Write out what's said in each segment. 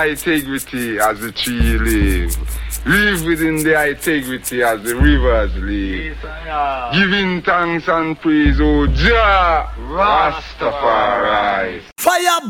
Live within the integrity as the tree live. Live within the integrity as the rivers live. Giving thanks and praise, oh, O Jah Rastafari. Fire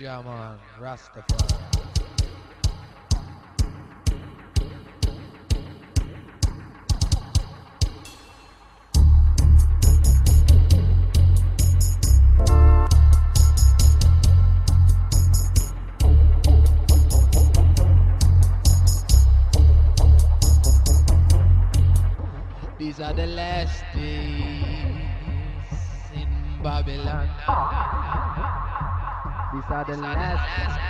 Is Rastafari. are the last.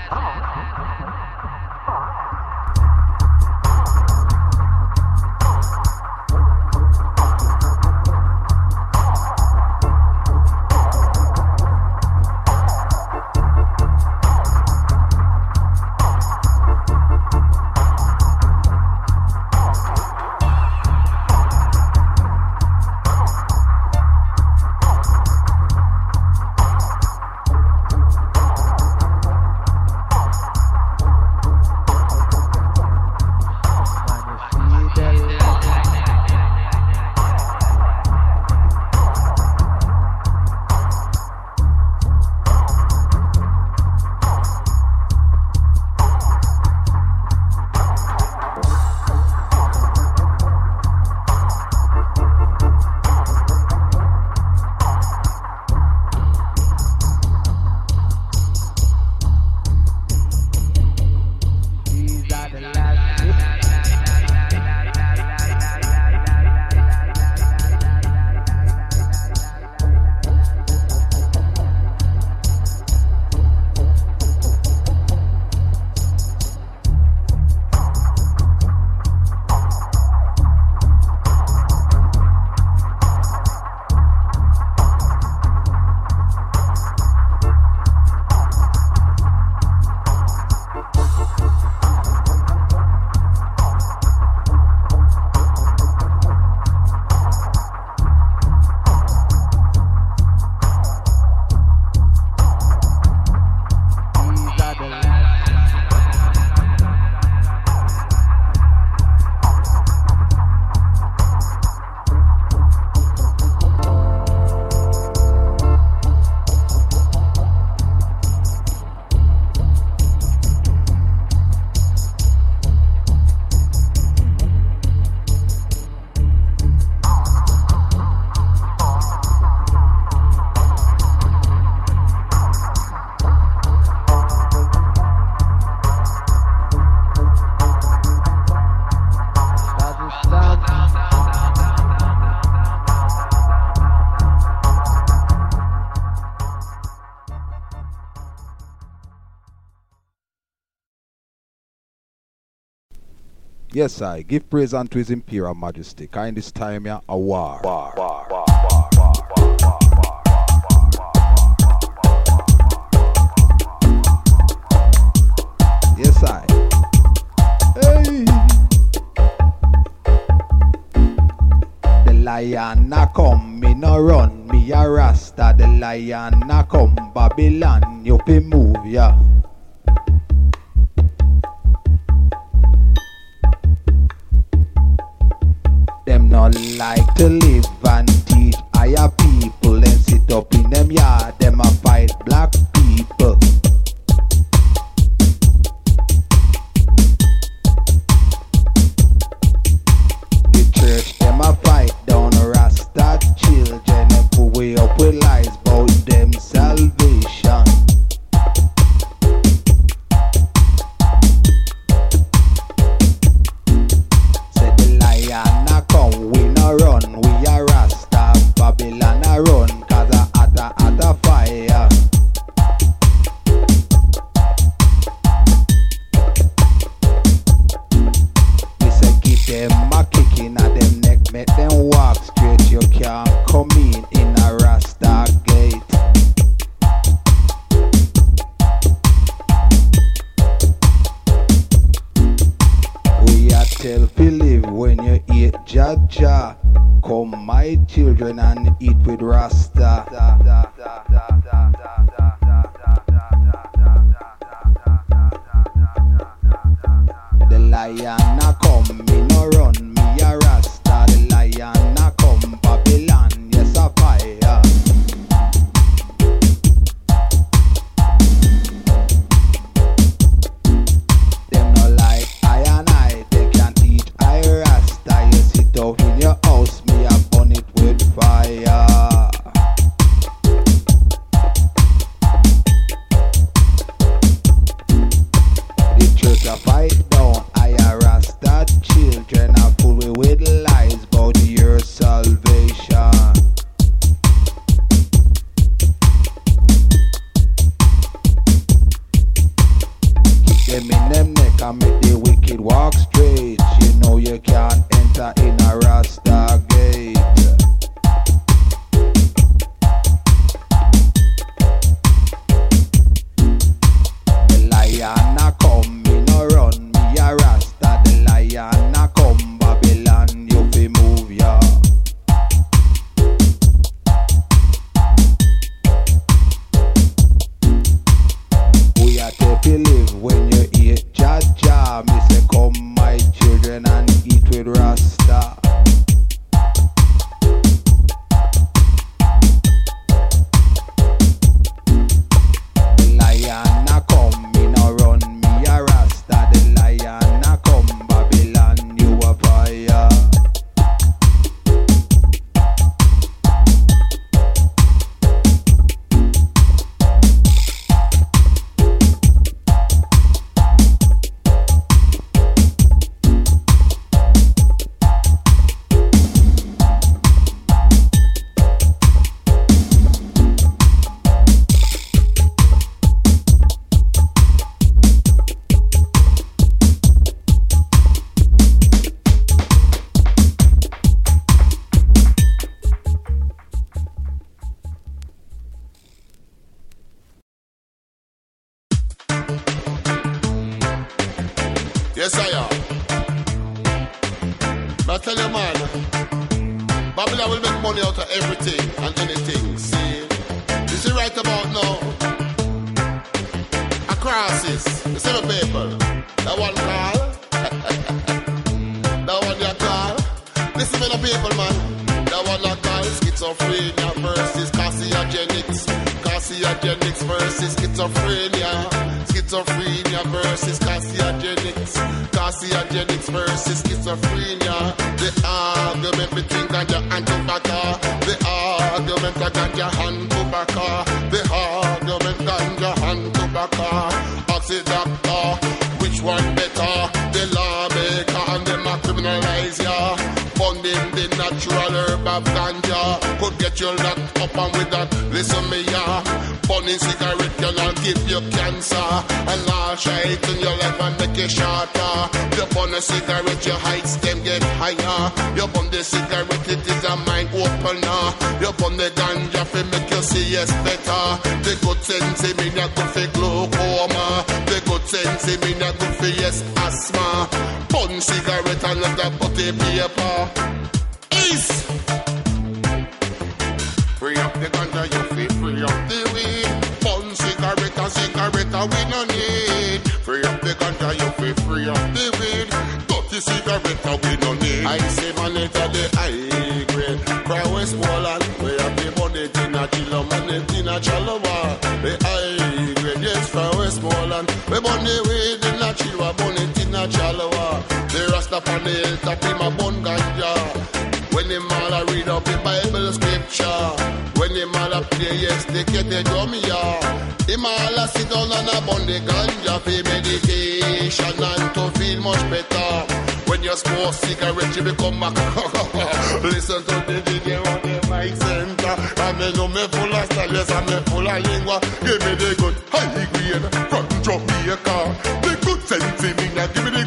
Yes, I give praise unto His Imperial Majesty. Kind this time, yeah, a war. war, war, war. Yes, I. Hey. The lion a come, me no run, me a rasta. The lion a come, Babylon, you be move ya. Yeah. salvation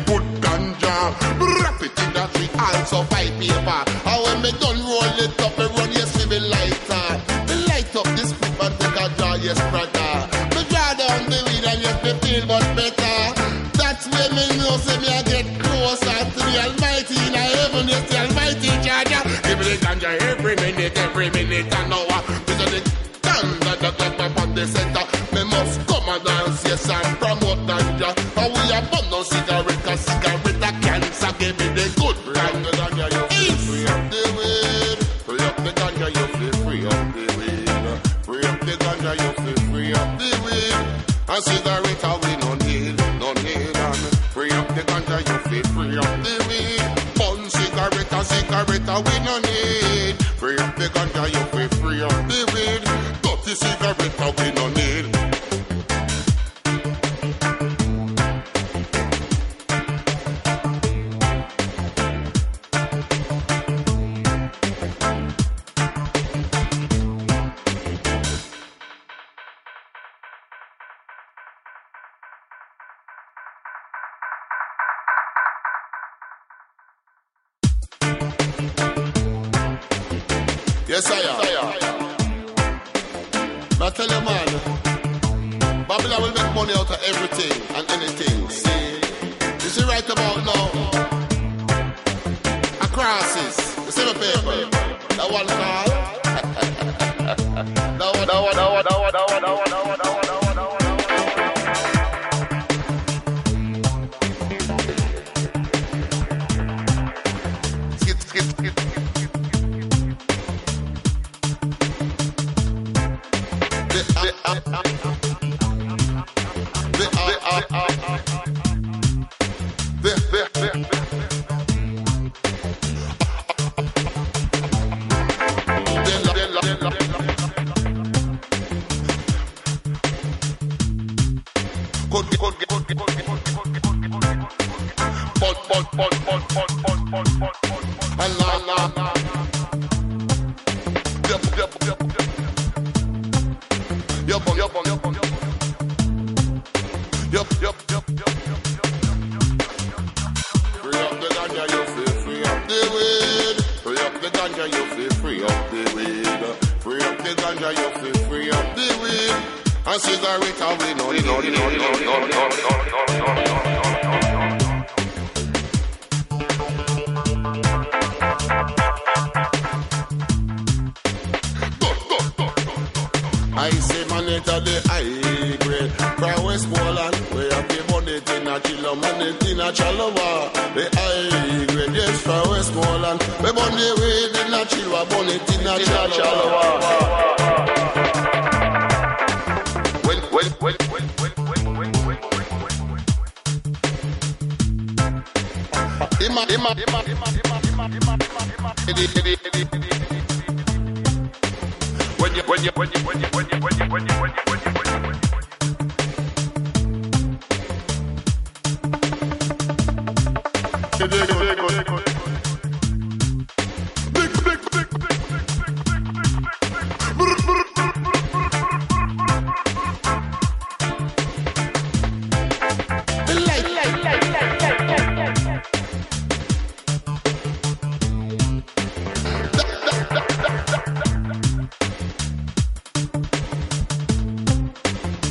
put ganja. Wrap it in a tree, also five paper. And when me done roll it up, me run your civil lighter. Me light up this clip and take a draw, yes, brother. Me draw down the weed and yes, me feel much better. That's where me know, say me I get closer to the Almighty in heaven, yes, the Almighty Jada. Give me the ganja every minute, every minute.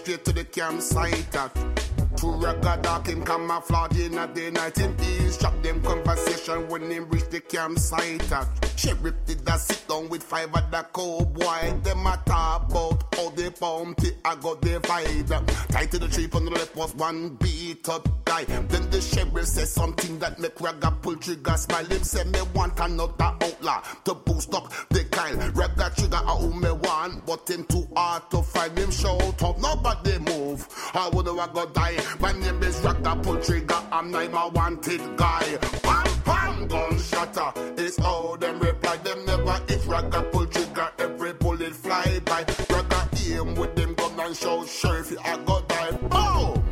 straight to the campsite uh. True ragga dark him camouflage in a day night Him eavesdrop them conversation when him reach the campsite uh. Sheriff did a sit down with five other cowboy Them a talk about how they bounty I got divide uh. Tied to the tree on the left was one beat up guy. Then the sheriff said something that make ragga pull trigger. Smile Him say me want another outlaw to boost up the Kyle Ragga trigger I who me want But him too hard to find him. Shout out Nobody move. How would I go die. My name is Ragga pull trigger I'm not a wanted guy. Bam bam gunshot It's how them reply. Them never hit Ragga pull trigger Every bullet fly by and shout Sheriff I go die Boom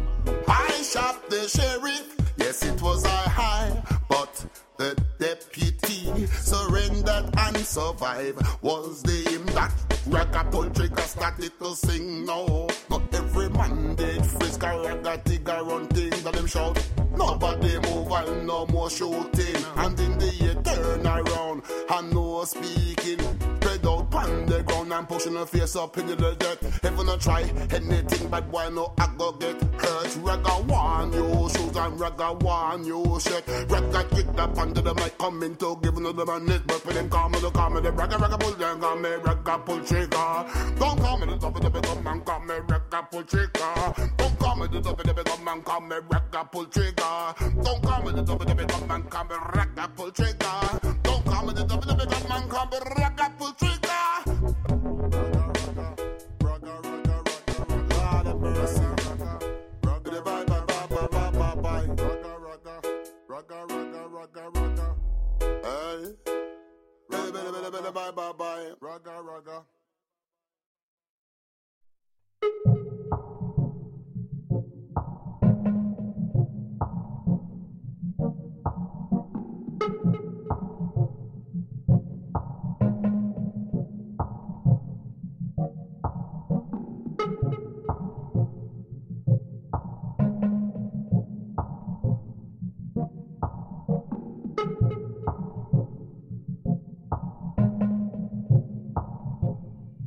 I shot the sheriff Yes it was I high But the deputy surrendered and survived. Was the him that ragga pull trigger started to sing? No, not every man did frisk a ragga tigger run things and them shout. Nobody move and no more shooting. And in the year turn around and no speaking. Spread out pan the ground and pushing her face up into the dirt. Heaven a try anything, but why no I go get hurt. Ragga one new shoes and ragga one new shirt. Ragga kicked up under the mic, coming to give another man this, but for them call me the call me the ragga ragga pull down, call me ragga pull trigger. Don't call me the top of the big man, call me ragga pull trigger. Don't call me the top of the big man, call me ragga pull trigger. Don't call me the top of the big man, call me ragga pull trigger. Me the up man, call me ragga pull trigger. Bye bye bye. Raga raga.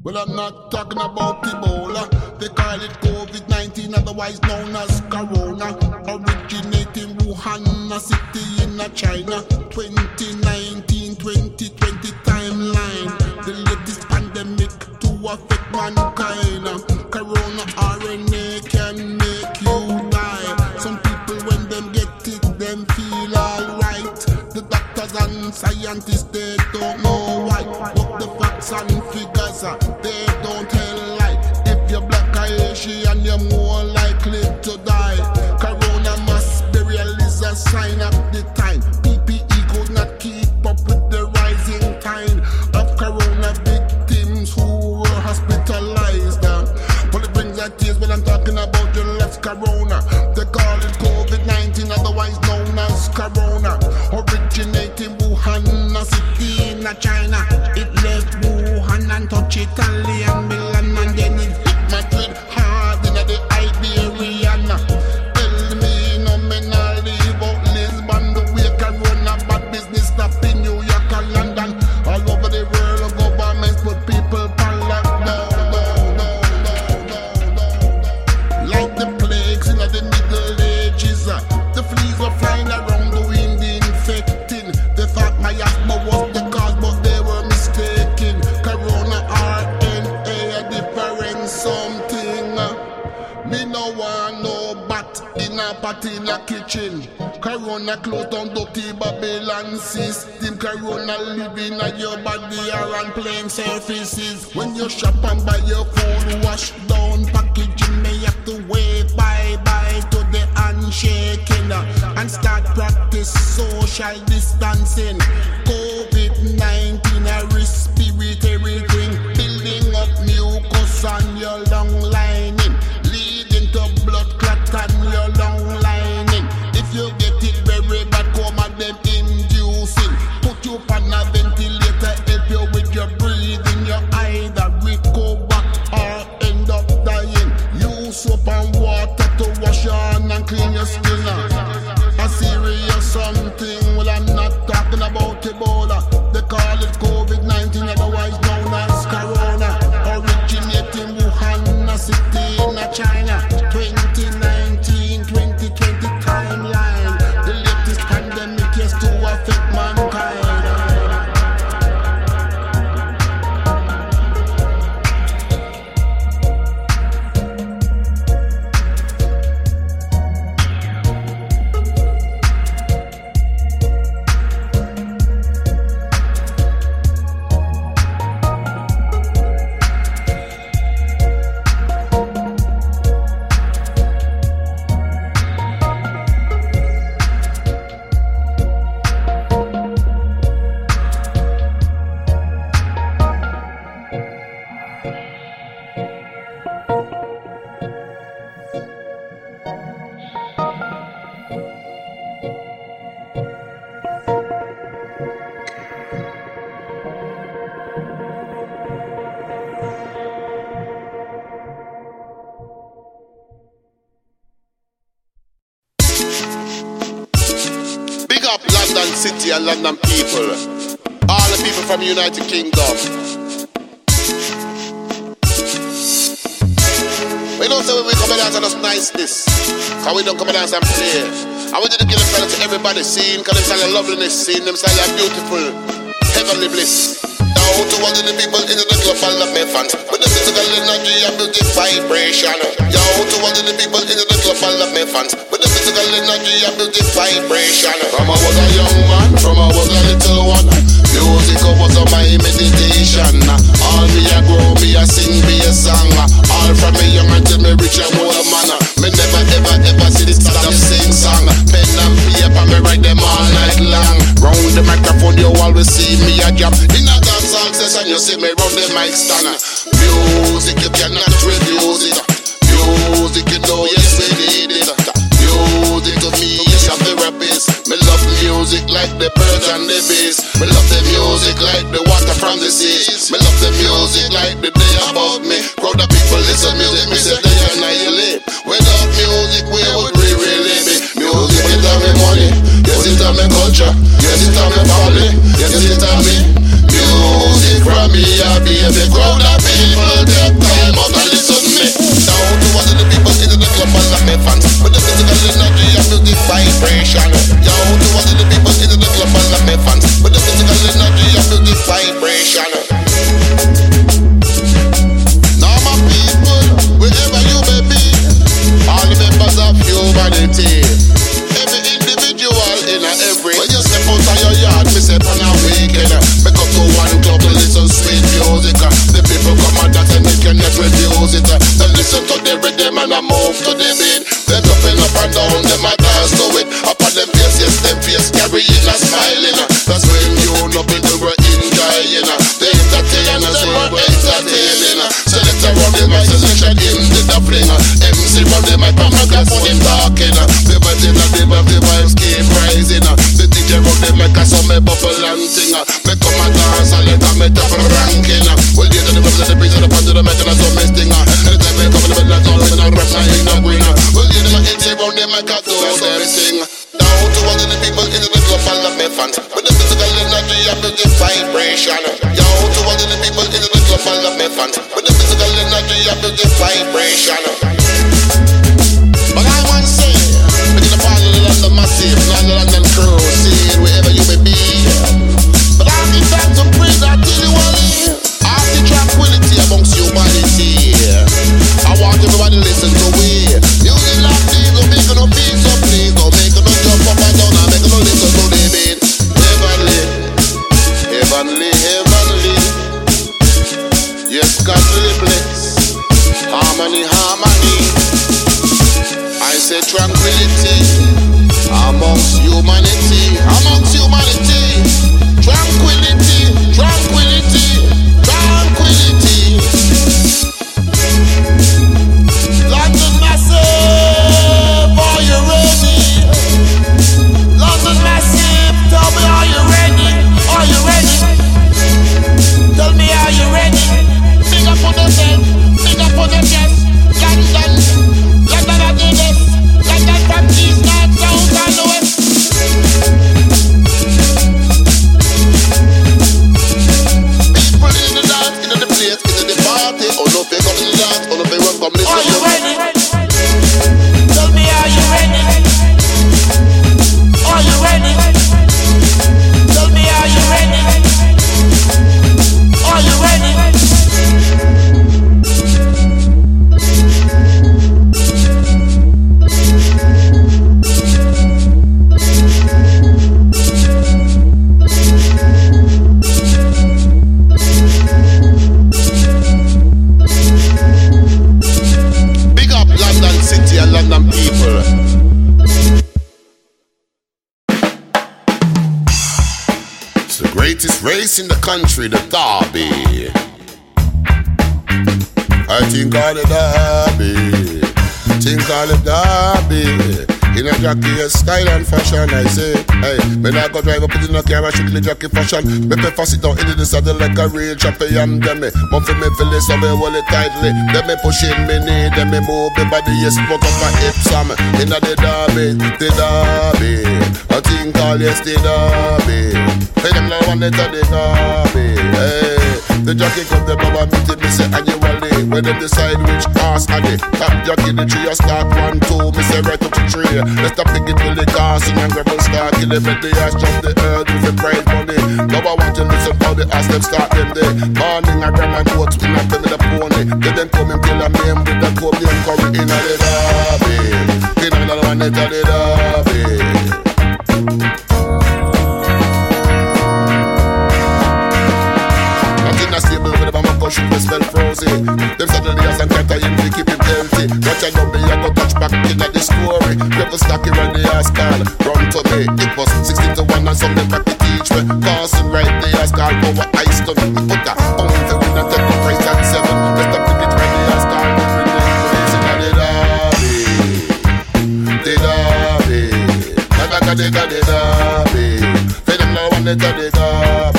Well, I'm not talking about Ebola. They call it COVID 19, otherwise known as Corona. Originating Wuhan, a city in China. 2019 2020 timeline. The latest pandemic to affect mankind. Corona RNA can make you die. Some people, when them get it, them feel alright. The doctors and scientists, they don't know why. What the and figures, they don't tell lie. If you're black or Asian, you're more likely to die. Corona mass burial is a sign of the time. PPE could not keep up with the rising tide of corona victims who were hospitalized. Well, it brings a tears when I'm talking about your left corona. They call it COVID 19, otherwise known as corona. Originating Wuhan, a city in China. Corona living in your body or on plain surfaces. When you shop and buy your loveliness, seeing them style are beautiful, heavenly bliss. Now to all the people in the club all of the fans with the physical energy and music vibration. Yo to all the people in the club all of the fans with the physical energy and music vibration. From I was a young man, from I was a little one, music was my meditation. All me a grow, me a sing, me a song. All from me young until me reach a gap. In a dancehall session, you see me round the mic stand. Music, you cannot refuse it. Music, you know, yes, we need it. Music to me is the rapist. Me love music like the birds and the bees. Me love the music like the water from the seas. Me love the music like the day above me. Crowd of people listen music. I think all the derby, think all the derby. In a jockey style and fashion, I say. Hey, when I go drive up in a car, I strictly jockey fashion. Me prefer sit down in the saddle like a real champion. Then me move for me feelings, so me hold it tightly. Then me push in me knee, then me move the body, yes, fuck up my hips. I'm in a the derby, the derby. I think all yes, the derby. Hey, them now one letter the derby. Hey. The jockey come the baba meeting me say annually When they decide which horse and the top jockey the tree, trio start one two me say right up to tree tree. Let's stop picking till the cars and gravel start. Kill them at the ass, jump the earth with the prize money. Now I want to listen how the ass them start them day. Morning I grab my notes, we not them with a pony. Then eh. them come and kill a name with the comb, them curry in a the derby. In another one, it's a the derby. Me smell. Them suddenly as a cat I him keep him healthy. Watch know me, I go touch back in the story. Never stack it when the ass call. Run to me, it was 16 to 1 and something back to teach me. Causing right the ass call over ice to me. Put that on the win and take the price at 7. Let's stop it right the ass call. Every day, crazy, now they derby. They derby. Never got they got the derby. Say them now one they the.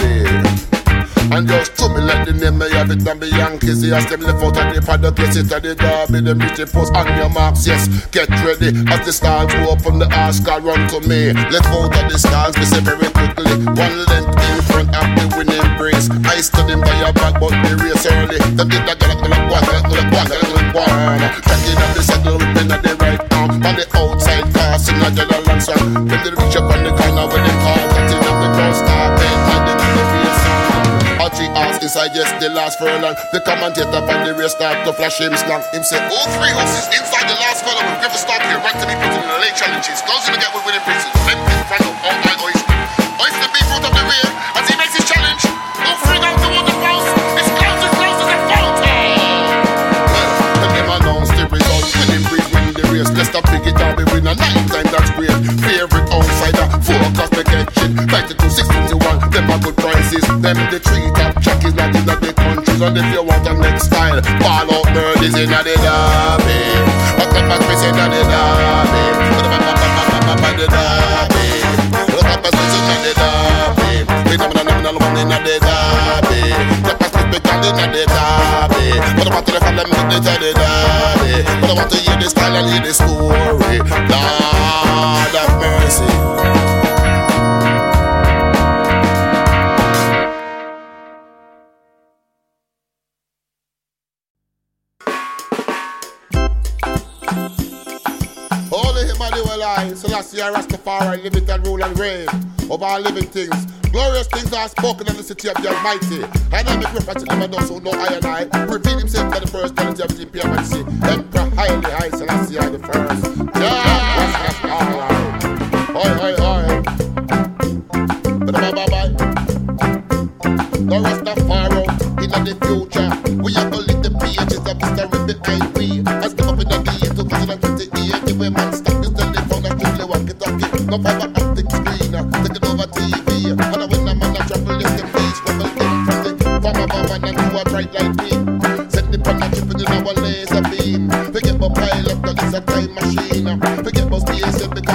And just to me like the name me have it and be Yankees. Yes, them left out of the the place it at the derby Them reach the post on your marks, yes. Get ready as the stars go up from the Oscar run to me. Let out of the stars, me say very quickly. One length in front of the winning race I stood him by your back but the race early. Them did that gallop, gallop, one, gallop, gallop, one, gallop, one. Tracking up the saddle, whipping at the right arm. On the outside, casting a yellow long song When they reach up on the corner when they yes, the last furlong. The commentator on the race start to flash him slang. Him say, all three horses inside the last furlong will never stop here. Right to be put in the late challenges. Those gonna get with winning pieces. Them in front of all my oyster. Oyster beef out of the rear as he makes his challenge. Don't freak out toward the post. It's close as close as a fountain. Well, when them announce the result, winning breed win the race. Let's stop it down, we win a nine time, that's great. Favorite outsider, forecast the catching. 92, 61, them are good prices. Them the three And if you want the next style, fall out in we say in the derby? What the the? What the we in the in the is in. But I want to follow me to the derby. But I want to hear the style and hear the story. Lord have mercy. I, Selassie Rastafari, limit and rule and reign over all living things. Glorious things are spoken in the city of the Almighty. Dynamic reference never know so no I and I. Repeat himself for the first quality of the PMC. Emperor highly high, Selassie the first. Yeah. Oi, oi. The Rastafari in the future. We are going to the pages behind. As come up in the year 2028, give a man stop no fiber optic screen, taking over TV. And when I'm on a travel, let them please travel in from the farmer mama and do a bright light beam. Set the pan and our laser beam. Forget about pilot, cause it's a time machine. Forget about space,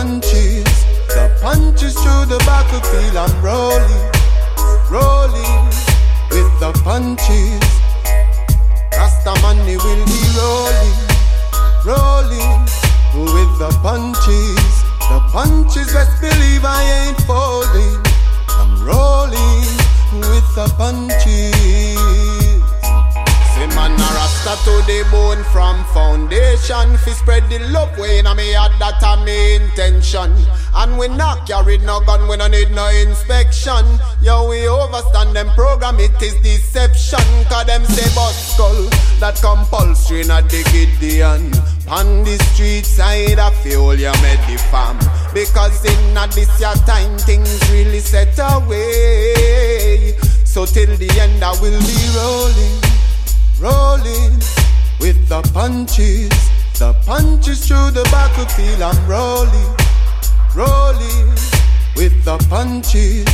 punches. The punches through the battlefield. I'm rolling, rolling with the punches. Rasta money will be rolling, rolling with the punches. The punches, best believe I ain't folding. I'm rolling with the punches. Say man rasta to the bone from foundation. Fi spread the love way in me heart that a me intention. And we not carry no gun, we no need no inspection. Yo, we overstand them program, it is deception. Cause them say bust skull, that compulsory not the Gideon. On the street side, I feel you made the fam. Because in a this your time, things really set away. So till the end, I will be rolling rolling with the punches. The punches through the battlefield, I'm rolling, rolling with the punches.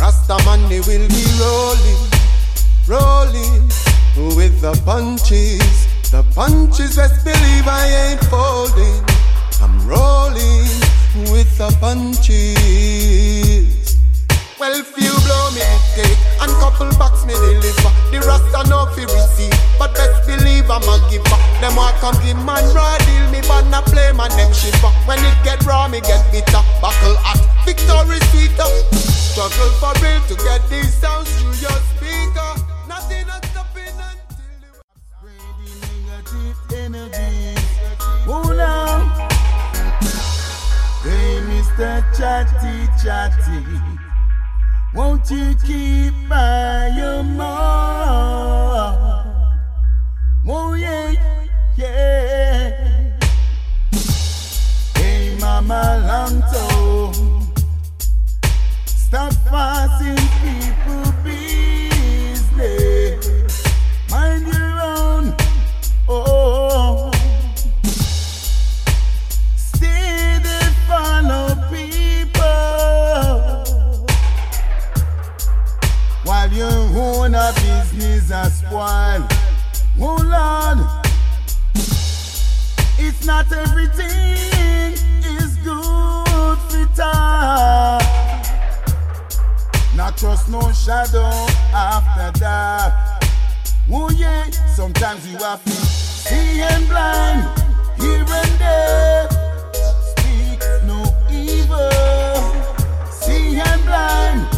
Rasta money will be rolling, rolling with the punches. The punches, best believe I ain't folding. I'm rolling with the punches. Well, you blow me the cake and couple box me deliver, the rasta no fi receive, but best believe I'm a giver. Them want come give man raw deal me, but not play man them shiver. When it get raw, me get bitter. Buckle hot, victory sweeter. Struggle for real to get these sounds through your speaker. Nothing not stopping until you Spreading negative energy. Oh now, hey Mr. Chatty Chatty, won't you keep by your mouth? Oh yeah, yeah. Hey Mama Lanto, stop fussing a business a spoil. Oh Lord, it's not everything is good for time. Not trust no shadow after dark. Oh yeah, sometimes you have to see and blind, here and there. Speak no evil, see and blind,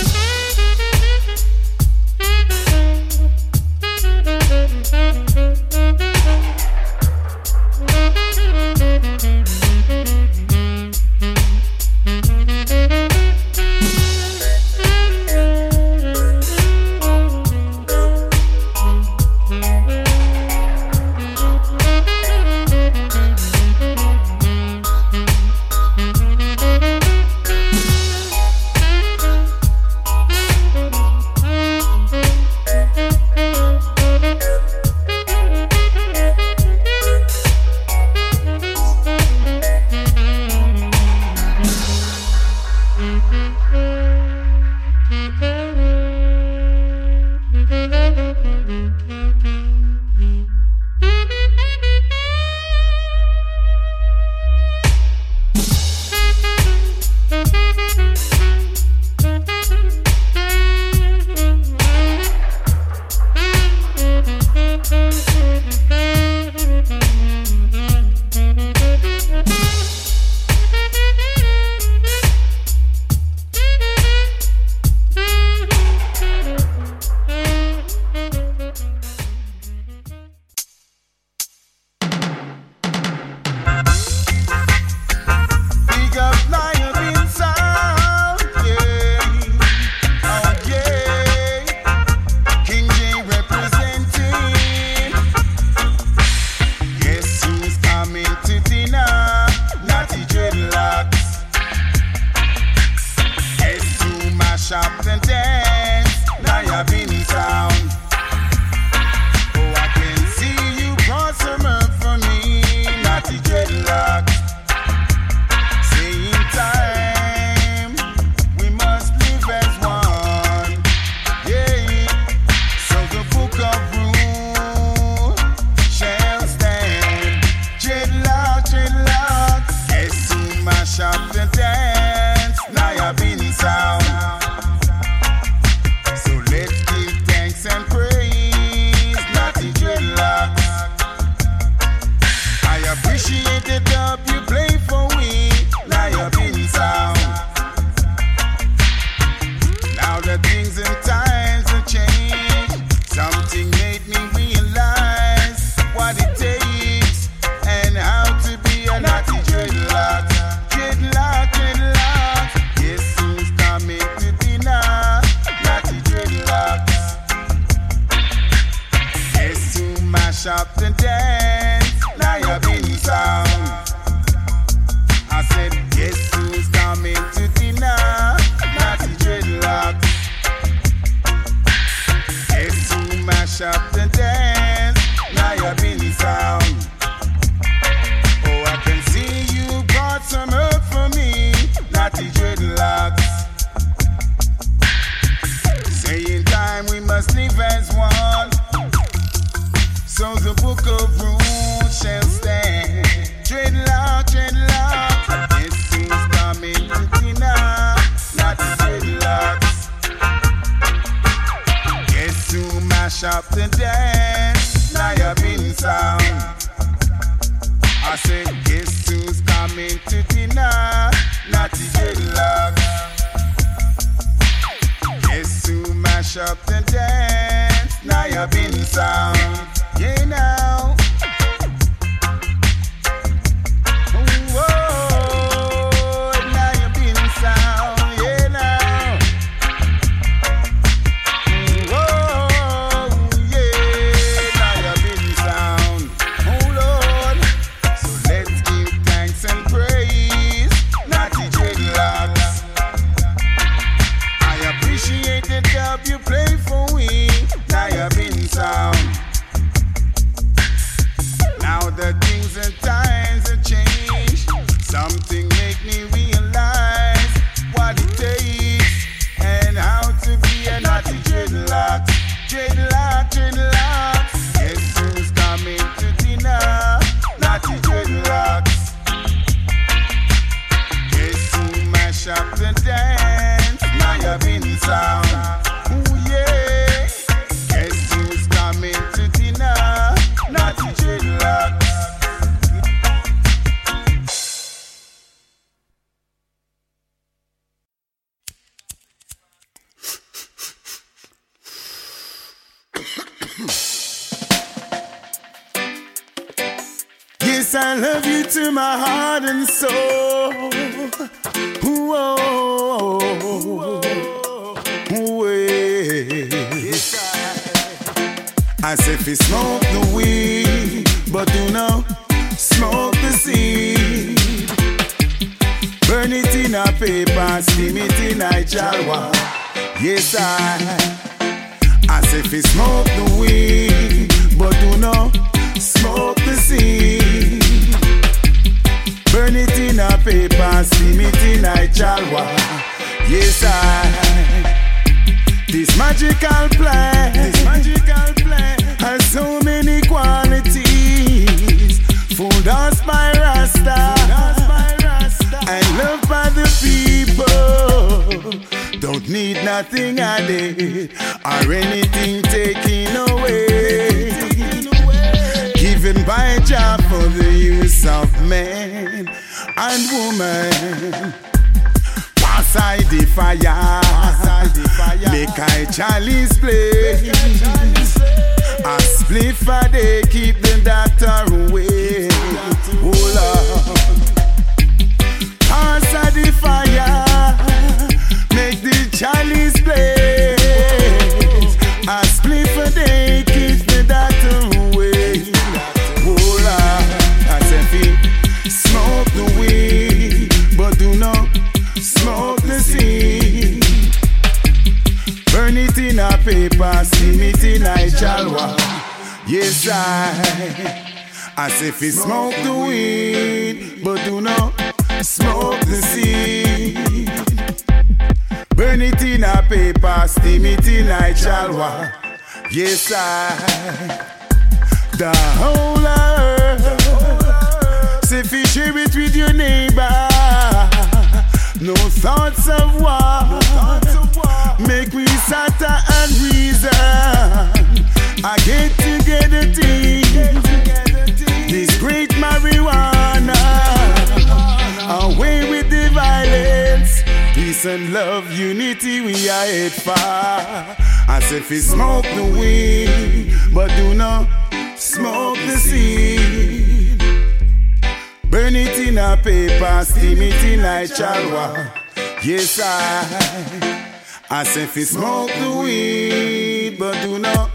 he smoke the weed, but do not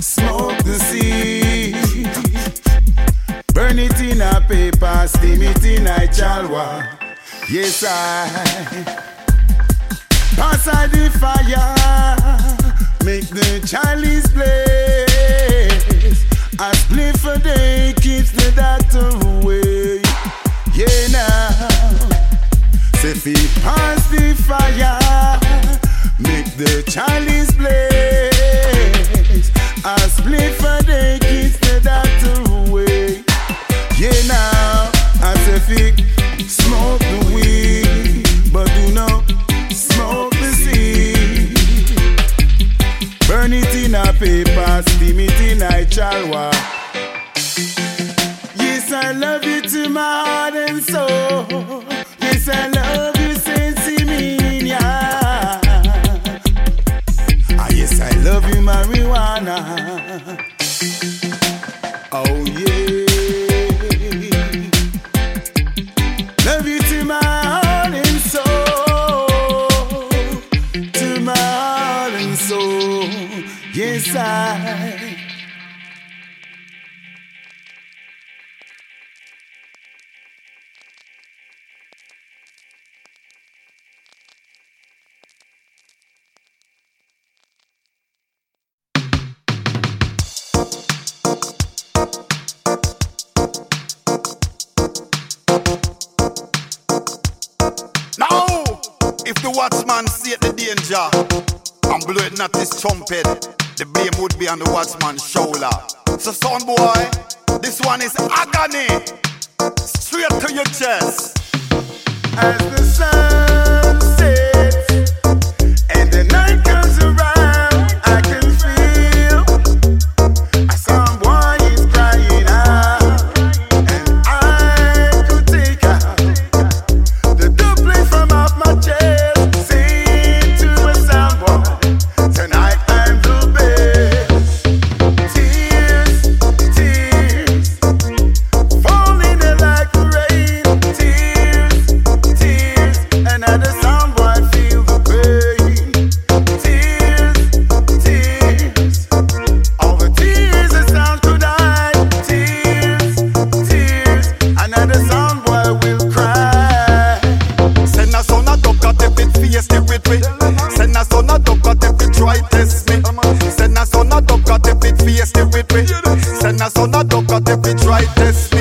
smoke the seed. Burn it in a paper, steam it in a chalwa. Yes, I pass out the fire, make the Charlie's blaze. I split for day, keeps the doctor away. Yeah, now, say, pass the fire. on the watchman's shoulder. So, son boy, this one is agony. Straight to your chest. As the sun sets and the night comes. a son a duck a take it right this.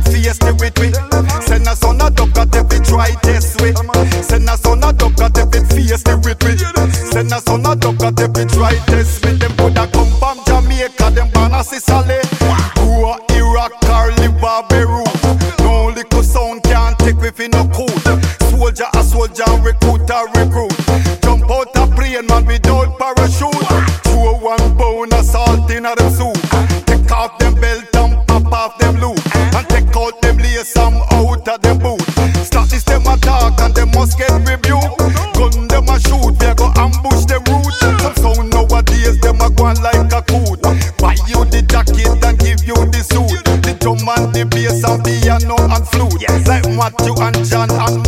with face the with me. Send a son a dog got if it try this way. Send a son a dog got if it face the with me. Send a son a dog got if it try this way. Them coulda come from Jamaica, them born Sicily. Grow Iraq or Libya, Beirut. No little sound can't take with in no cool. Soldier a soldier, recruit a just get rebuked. Gun them a shoot, we a go ambush them root. Some sound nowadays, them a go on like a coot. Buy you the jacket and give you the suit. The drum and the bass and piano and flute. Like Matthew and John and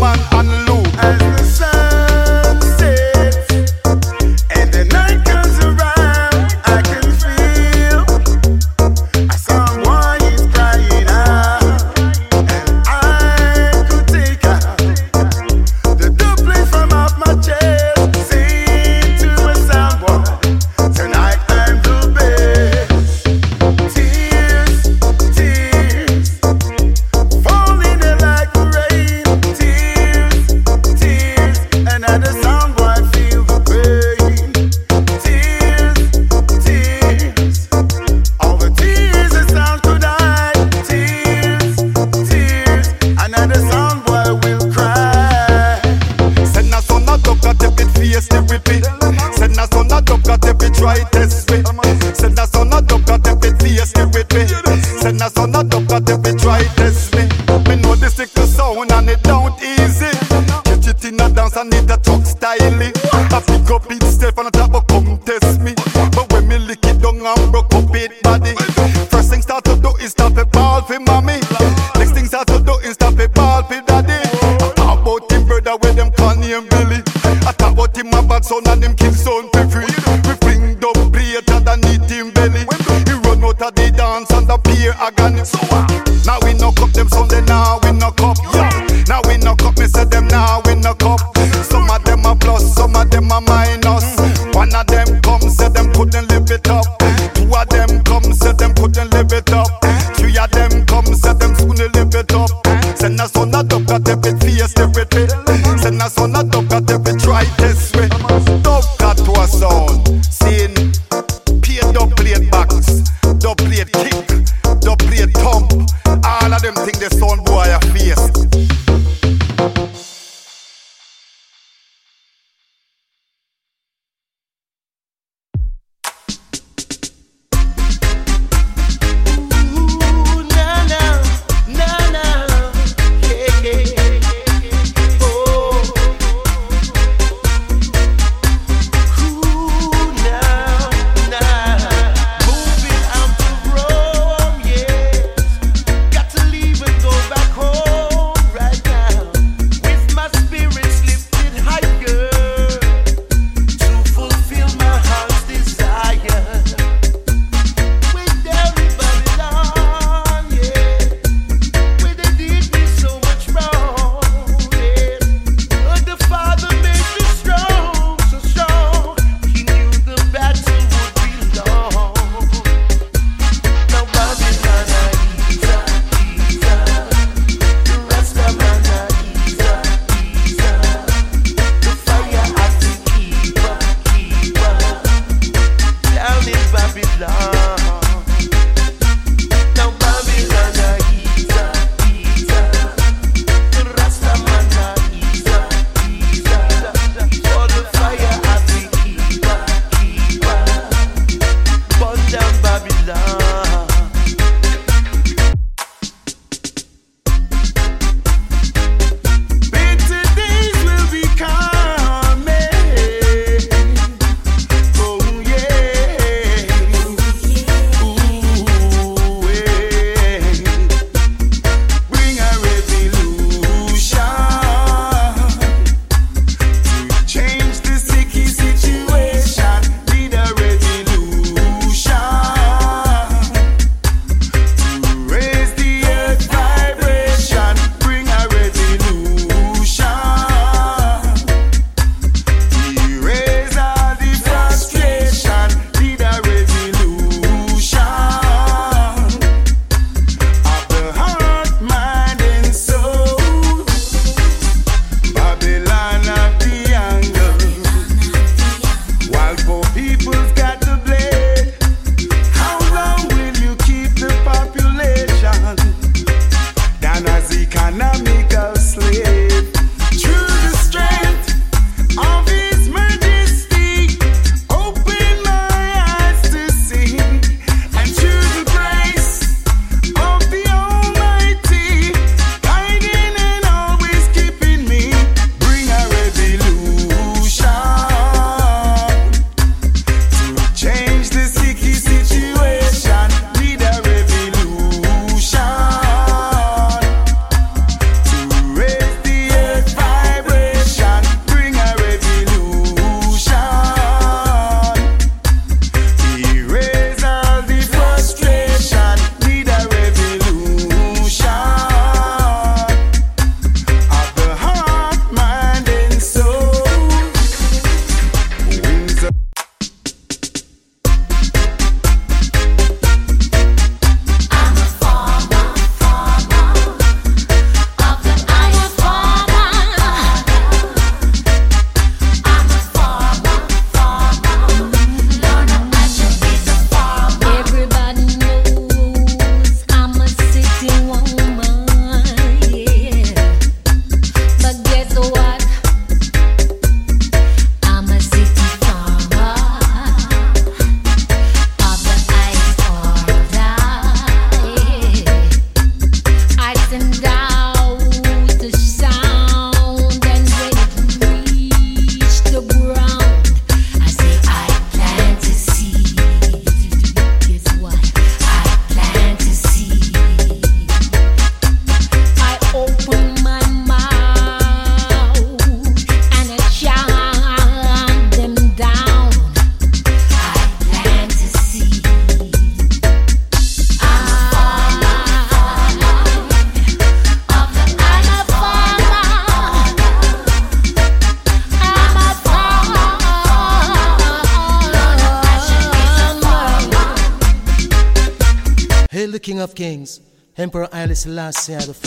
in Selassie the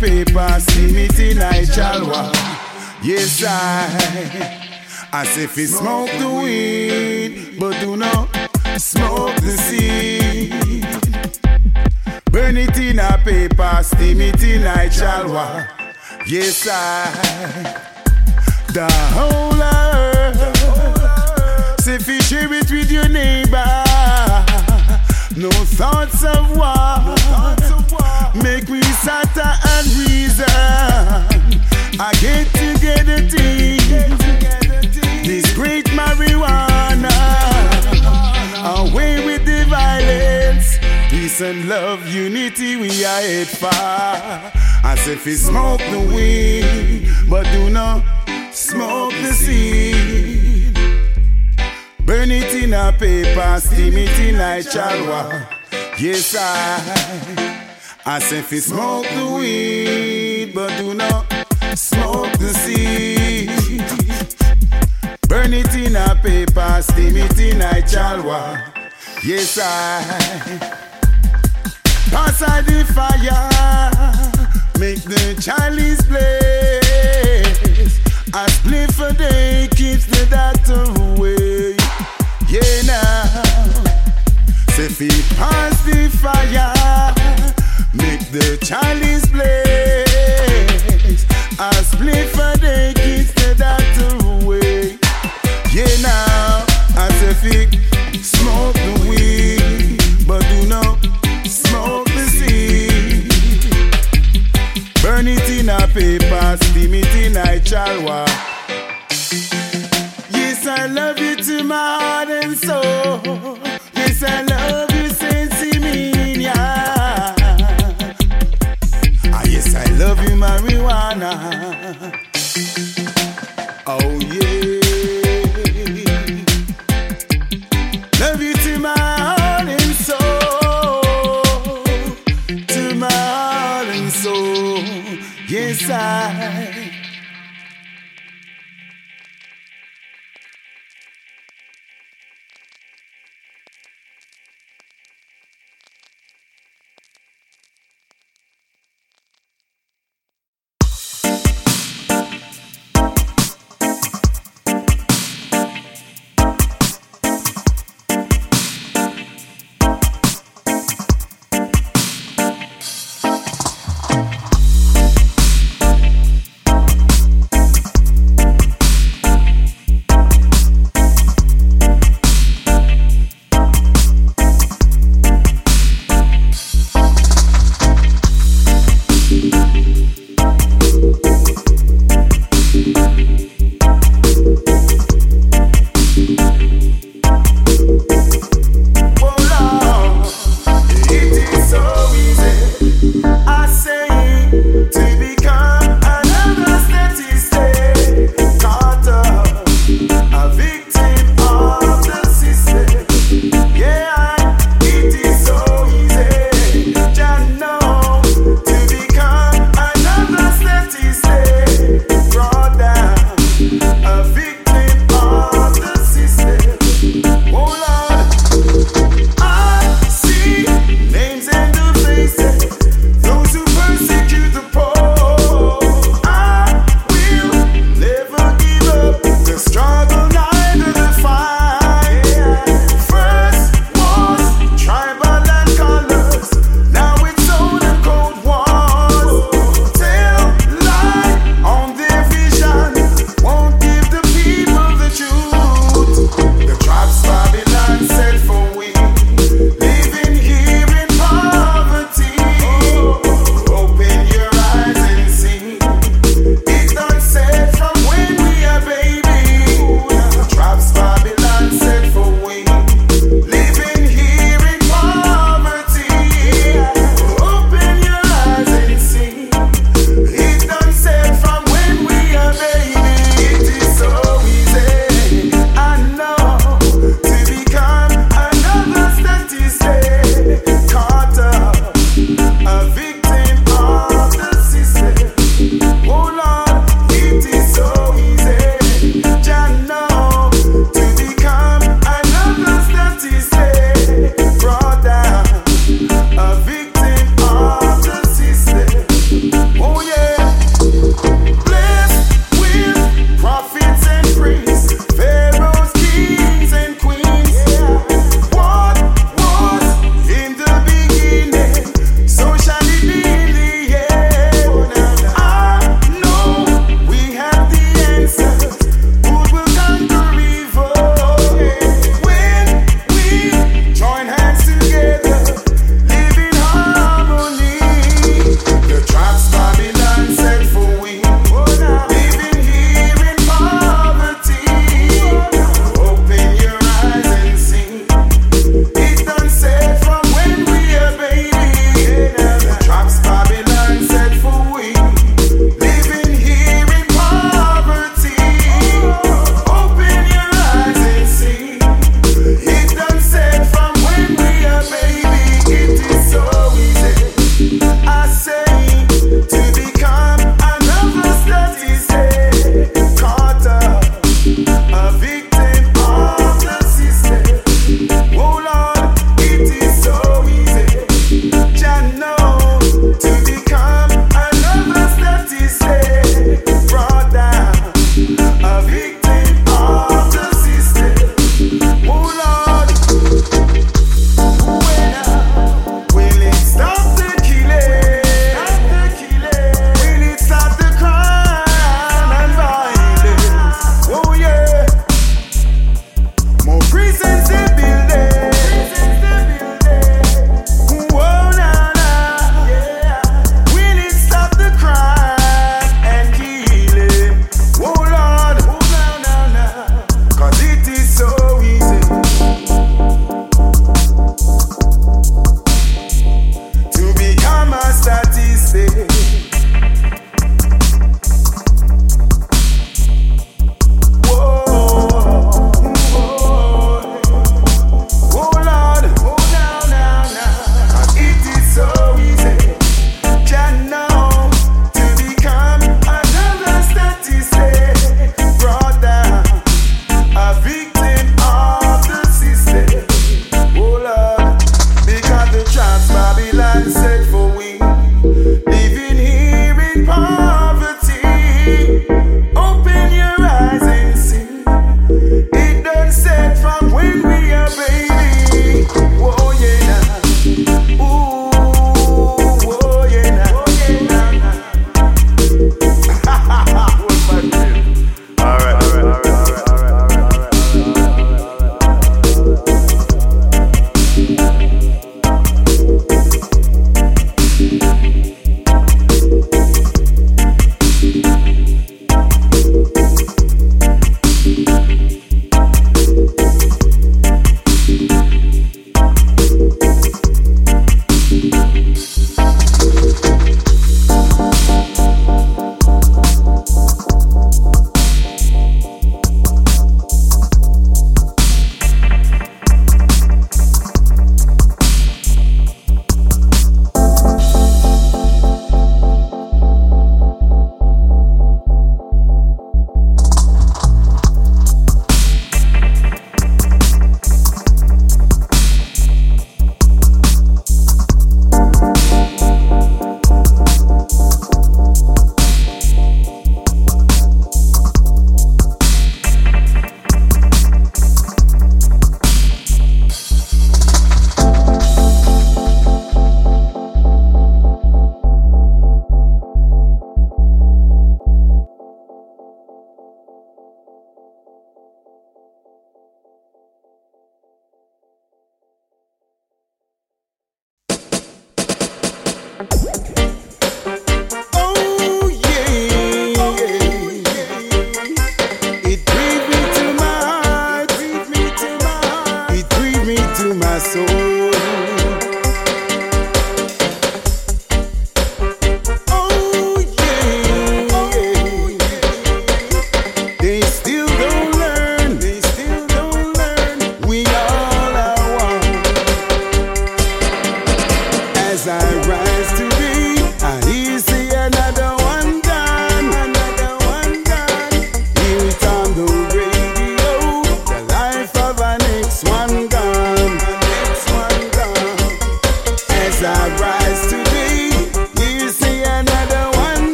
paper, see me a chalwa. Yes, I. I say fi smoke the weed, but do not smoke the seed. Burn it in a paper, steam it in a chalwa. Yes, I. The whole earth. Say fi share it with your neighbor. No thoughts of war. Make we sata and reason. I get together team. This great marijuana. Away with the violence. Peace and love, unity, we are head far. As if we smoke the weed, but do not smoke the seed. Burn it in a paper, steam it in a chalwa. Yes, I. I say fi smoke the weed, but do not smoke the seed. Burn it in a paper, steam it in a chalwa. Yes, I. Pass out the fire, make the chalice blaze. A spliff a day keeps the doctor away. Yeah, now. Say fi pass the fire, make the chalice blaze. I split for day keeps the doctor away. Yeah, now. I say fi smoke the weed, but do not smoke the seed. Burn it in a paper, steam it in a chalwa. Yes, I love you to my heart and soul. Yes, I love love you, marijuana.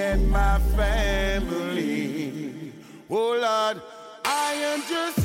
And my family. Oh Lord, I am just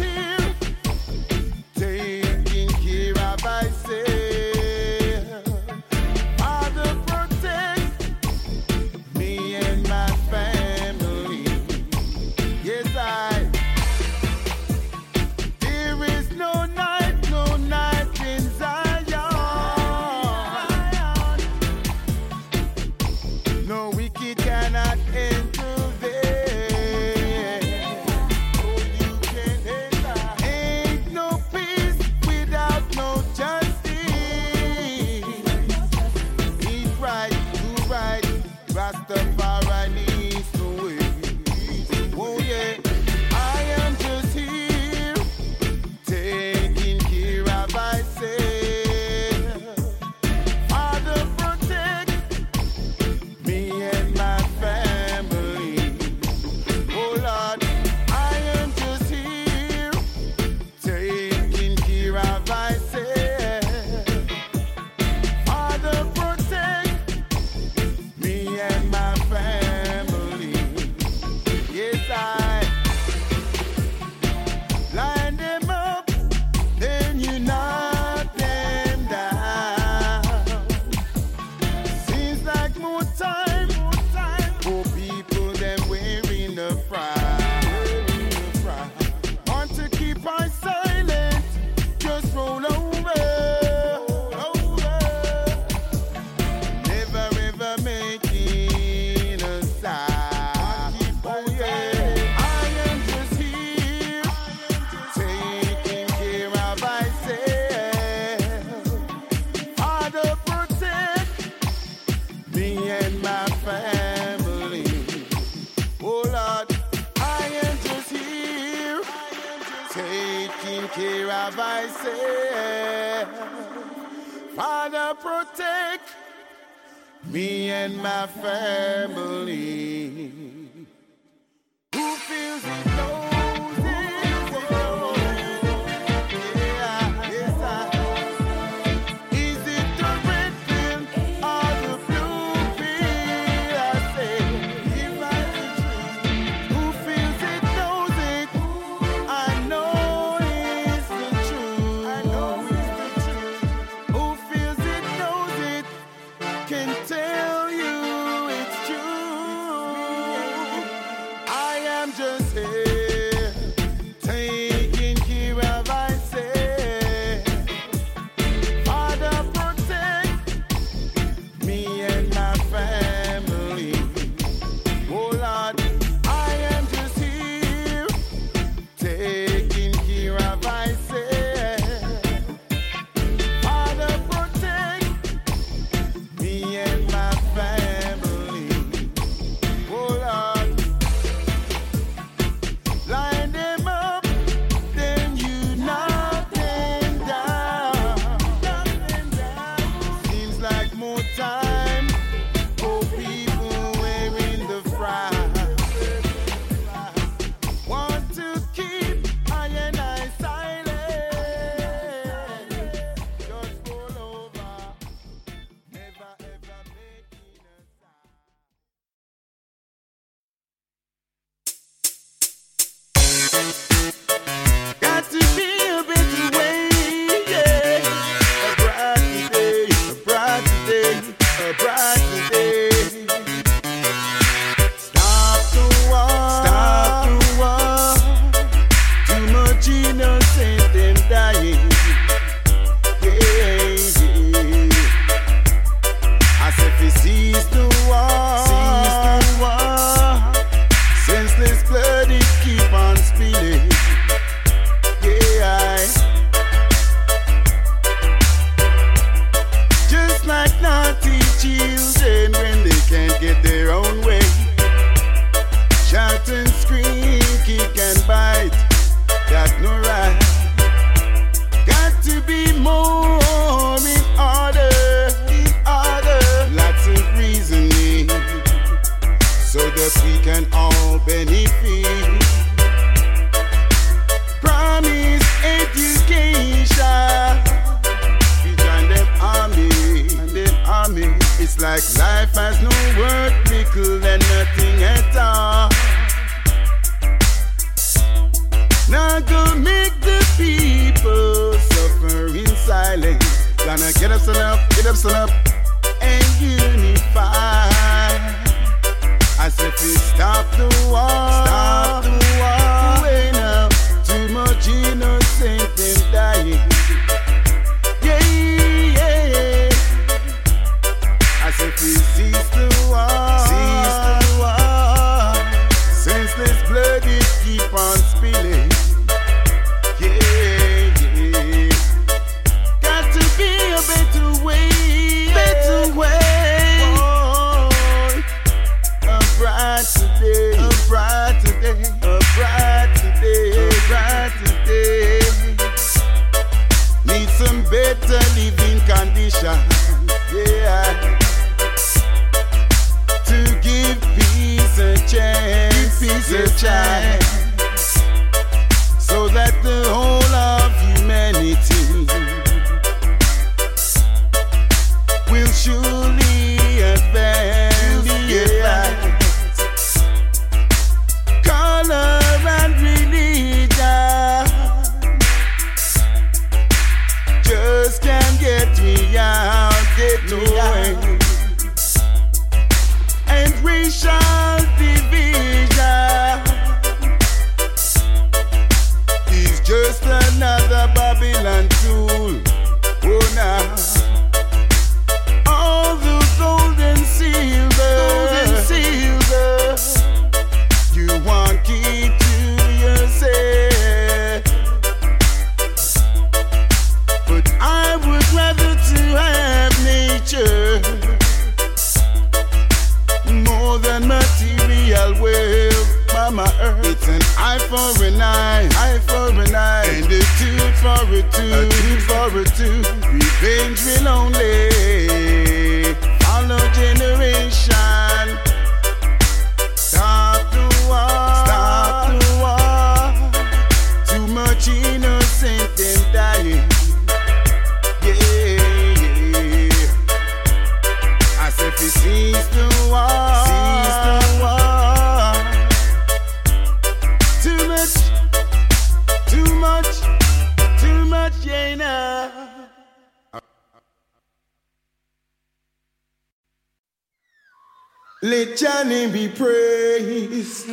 Let your name be praised.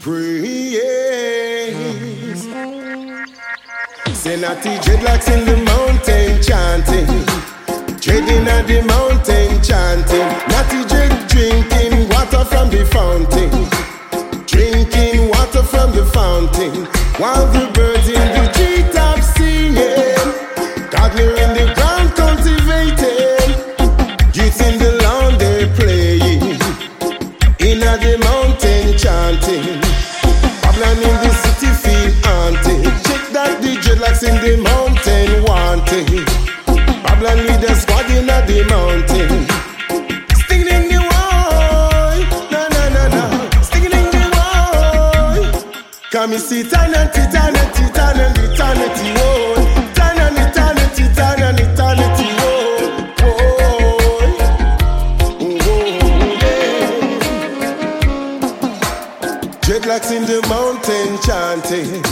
Praise. Senati dreadlocks in the mountain chanting. Trading at the mountain chanting. Natty dread drinking water from the fountain. Drinking water from the fountain. While the birds in the treetops singing. Godly in the me see turn and turn and turn and eternity, oh. Turn and eternity, turn eternity, oh. Oh, oh, oh, yeah. Dreadlocks in the mountain chanting.